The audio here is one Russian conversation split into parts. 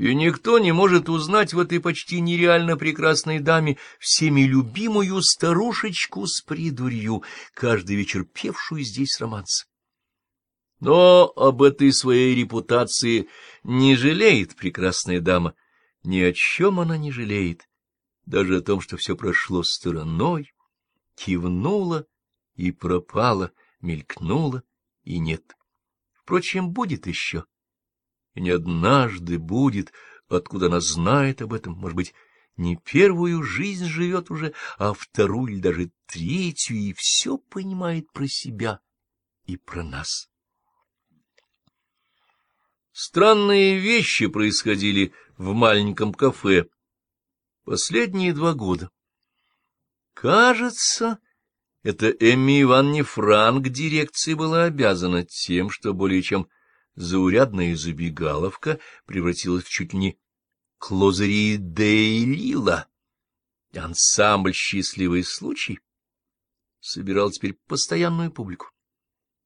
и никто не может узнать в этой почти нереально прекрасной даме всеми любимую старушечку с придурью, каждый вечер певшую здесь романс. Но об этой своей репутации не жалеет прекрасная дама, ни о чем она не жалеет, даже о том, что все прошло стороной, кивнула и пропала, мелькнула и нет. Впрочем, будет еще. И не однажды будет, откуда она знает об этом, может быть, не первую жизнь живет уже, а вторую или даже третью, и все понимает про себя и про нас. Странные вещи происходили в маленьком кафе последние два года. Кажется, это Эмми Ивановне Франк дирекции была обязана тем, что более чем заурядная забегаловка превратилась в чуть ли не клозери Дейлила. Ансамбль «Счастливый случай» собирал теперь постоянную публику.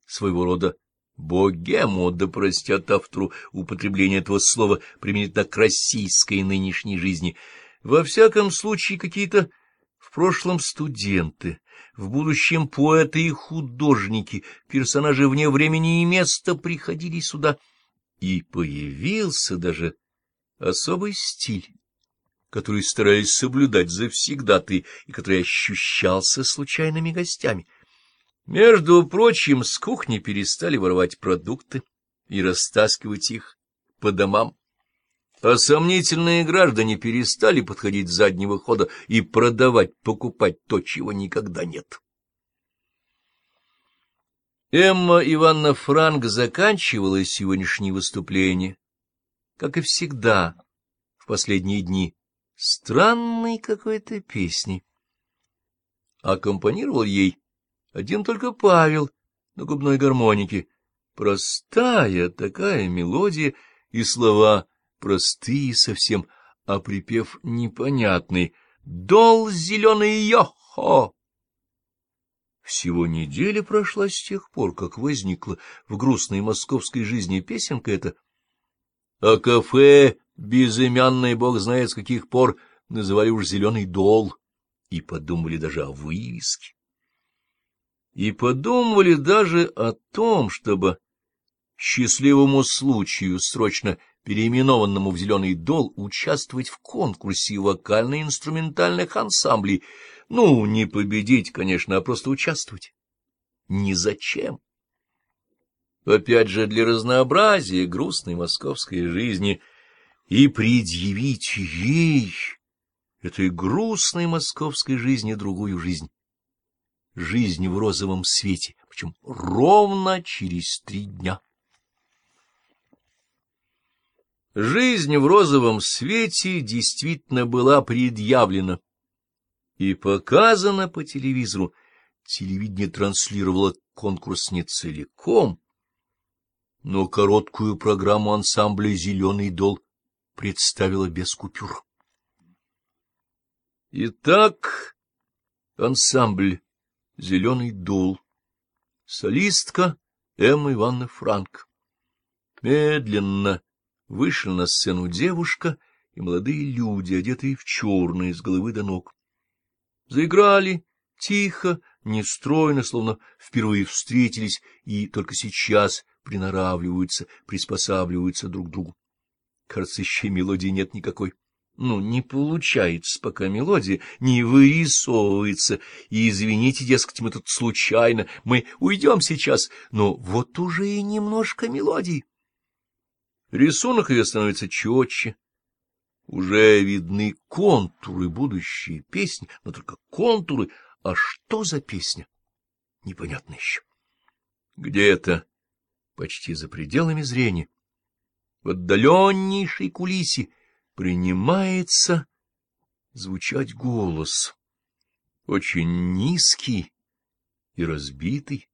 Своего рода богему, да простят автору употребление этого слова применительно к российской нынешней жизни. Во всяком случае, какие-то прошлом студенты, в будущем поэты и художники, персонажи вне времени и места приходили сюда, и появился даже особый стиль, который старались соблюдать завсегдаты и который ощущался случайными гостями. Между прочим, с кухни перестали воровать продукты и растаскивать их по домам. А сомнительные граждане перестали подходить с заднего хода и продавать, покупать то, чего никогда нет. Эмма Ивановна Франк заканчивала сегодняшнее выступление, как и всегда в последние дни, странной какой-то песней. Аккомпанировал ей один только Павел на губной гармонике. Простая такая мелодия и слова простые совсем, а припев непонятный. «Дол зеленый йохо!» Всего неделя прошла с тех пор, как возникла в грустной московской жизни песенка эта. А кафе, безымянный бог знает с каких пор, называли уж «Зеленый дол» и подумали даже о вывеске и подумывали даже о том, чтобы счастливому случаю, срочно переименованному в «Зеленый дол», участвовать в конкурсе вокально-инструментальных ансамблей. Ну, не победить, конечно, а просто участвовать. Ни зачем. Опять же, для разнообразия грустной московской жизни и предъявить ей, этой грустной московской жизни, другую жизнь жизнь в розовом свете, причем ровно через три дня. Жизнь в розовом свете действительно была предъявлена и показана по телевизору. Телевидение транслировало конкурс не целиком, но короткую программу ансамбля «Зеленый дол» представила без купюр. Итак, ансамбль зеленый дул. Солистка Эмма Ивановна Франк. Медленно вышла на сцену девушка и молодые люди, одетые в черные с головы до ног. Заиграли тихо, нестройно, словно впервые встретились и только сейчас приноравливаются, приспосабливаются друг к другу. Кажется, еще мелодии нет никакой. Ну, не получается пока мелодия, не вырисовывается, и извините, дескать, мы тут случайно, мы уйдем сейчас, но вот уже и немножко мелодии. Рисунок ее становится четче, уже видны контуры будущей песни, но только контуры, а что за песня? Непонятно еще. Где-то, почти за пределами зрения, в отдаленнейшей кулисе, принимается звучать голос, очень низкий и разбитый,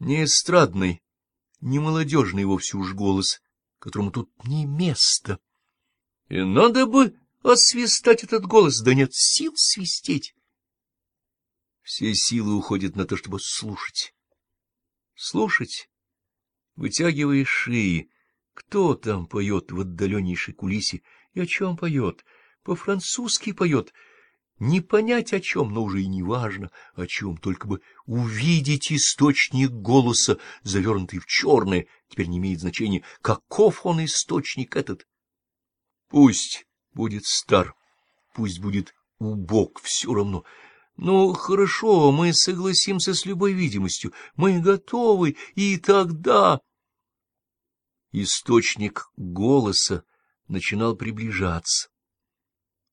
не эстрадный, не молодежный вовсе уж голос, которому тут не место. И надо бы освистать этот голос, да нет сил свистеть. Все силы уходят на то, чтобы слушать. Слушать, вытягивая шеи, Кто там поет в отдаленнейшей кулисе? И о чем поет? По-французски поет. Не понять о чем, но уже и не важно, о чем, только бы увидеть источник голоса, завернутый в черное, теперь не имеет значения, каков он источник этот. Пусть будет стар, пусть будет убог, все равно. Ну, хорошо, мы согласимся с любой видимостью, мы готовы, и тогда... Источник голоса начинал приближаться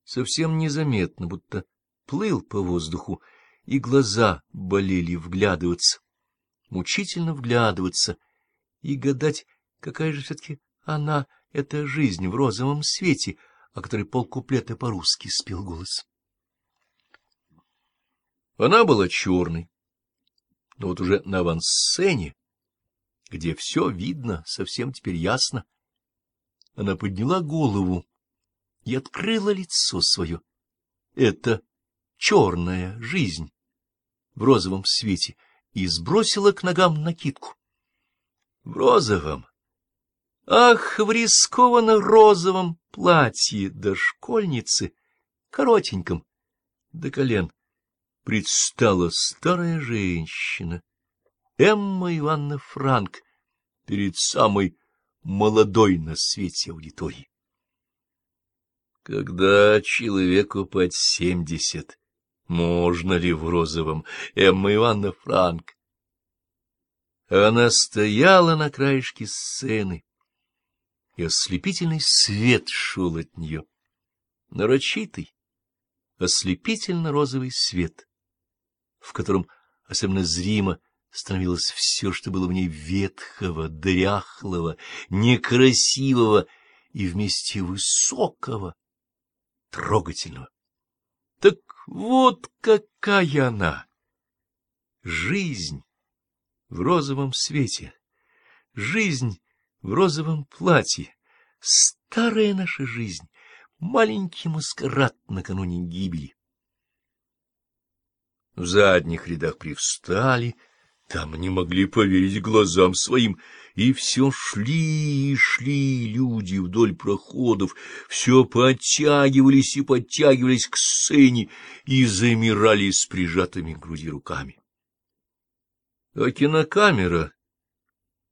совсем незаметно, будто плыл по воздуху, и глаза болели вглядываться, мучительно вглядываться и гадать, какая же все-таки она, эта жизнь в розовом свете, о которой полкуплета по-русски спел голос. Она была черной, но вот уже на авансцене, где все видно, совсем теперь ясно, она подняла голову и открыла лицо свое. Это черная жизнь в розовом свете и сбросила к ногам накидку. В розовом, ах, в рискованно-розовом платье до школьницы, коротеньком, до колен, предстала старая женщина, Эмма Ивановна Франк, перед самой молодой на свете аудитории. Когда человеку под семьдесят, можно ли в розовом, Эмма Ивановна Франк? Она стояла на краешке сцены, и ослепительный свет шел от нее, нарочитый, ослепительно-розовый свет, в котором особенно зримо становилось все, что было в ней ветхого, дряхлого, некрасивого и вместе высокого трогательного. Так вот какая она! Жизнь в розовом свете, жизнь в розовом платье, старая наша жизнь, маленький маскарад накануне гибели. В задних рядах привстали, там не могли поверить глазам своим, и все шли и шли люди вдоль проходов, все подтягивались и подтягивались к сцене и замирали с прижатыми к груди руками. А кинокамера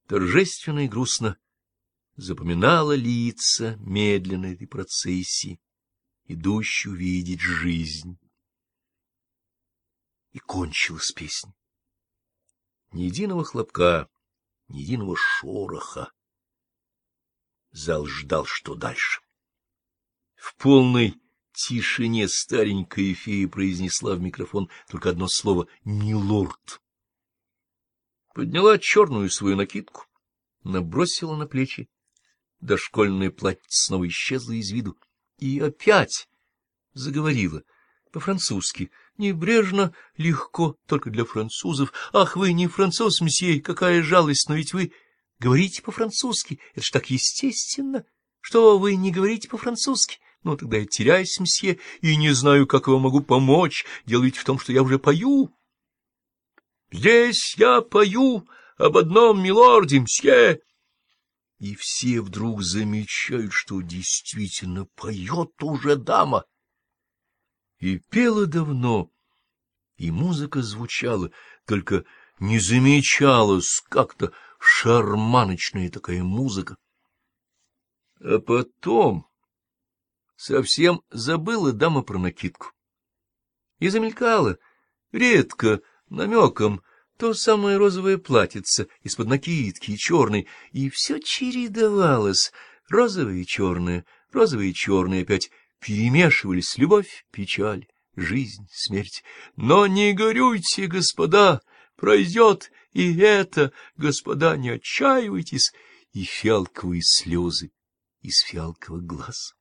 торжественно и грустно запоминала лица медленной этой процессии, идущей увидеть жизнь. И кончилась песня ни единого хлопка, ни единого шороха. Зал ждал, что дальше. В полной тишине старенькая фея произнесла в микрофон только одно слово «милорд». Подняла черную свою накидку, набросила на плечи, дошкольное платье снова исчезло из виду, и опять заговорила по-французски — Небрежно, легко, только для французов. Ах, вы не француз, мсье, какая жалость, но ведь вы говорите по-французски. Это ж так естественно. Что вы не говорите по-французски? Ну, тогда я теряюсь, мсье, и не знаю, как вам могу помочь. Дело ведь в том, что я уже пою. Здесь я пою об одном милорде, мсье. И все вдруг замечают, что действительно поет уже дама. И пела давно, и музыка звучала, только не замечалась как-то шарманочная такая музыка. А потом совсем забыла дама про накидку. И замелькала, редко, намеком, то самое розовое платьице из-под накидки и черной, и все чередовалось, розовое и черное, розовое и черное опять перемешивались любовь, печаль, жизнь, смерть. Но не горюйте, господа, пройдет и это, господа, не отчаивайтесь, и фиалковые слезы из фиалковых глаз.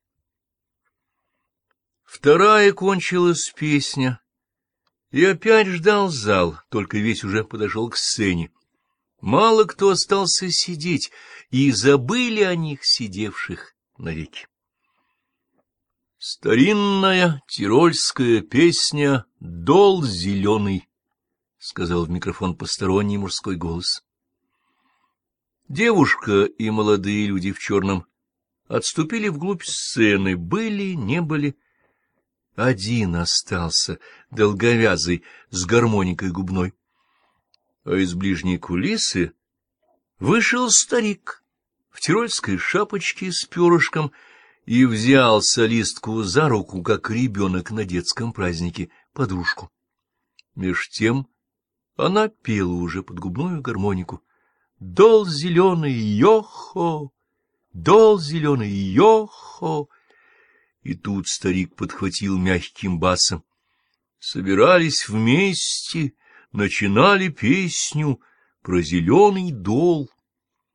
Вторая кончилась песня, и опять ждал зал, только весь уже подошел к сцене. Мало кто остался сидеть, и забыли о них сидевших навеки. Старинная тирольская песня «Дол зеленый», — сказал в микрофон посторонний мужской голос. Девушка и молодые люди в черном отступили вглубь сцены, были, не были. Один остался, долговязый, с гармоникой губной. А из ближней кулисы вышел старик в тирольской шапочке с перышком и взял солистку за руку, как ребенок на детском празднике, подружку. Меж тем она пела уже под губную гармонику. Дол зеленый, йохо, дол зеленый, йохо. И тут старик подхватил мягким басом. Собирались вместе, начинали песню про зеленый дол.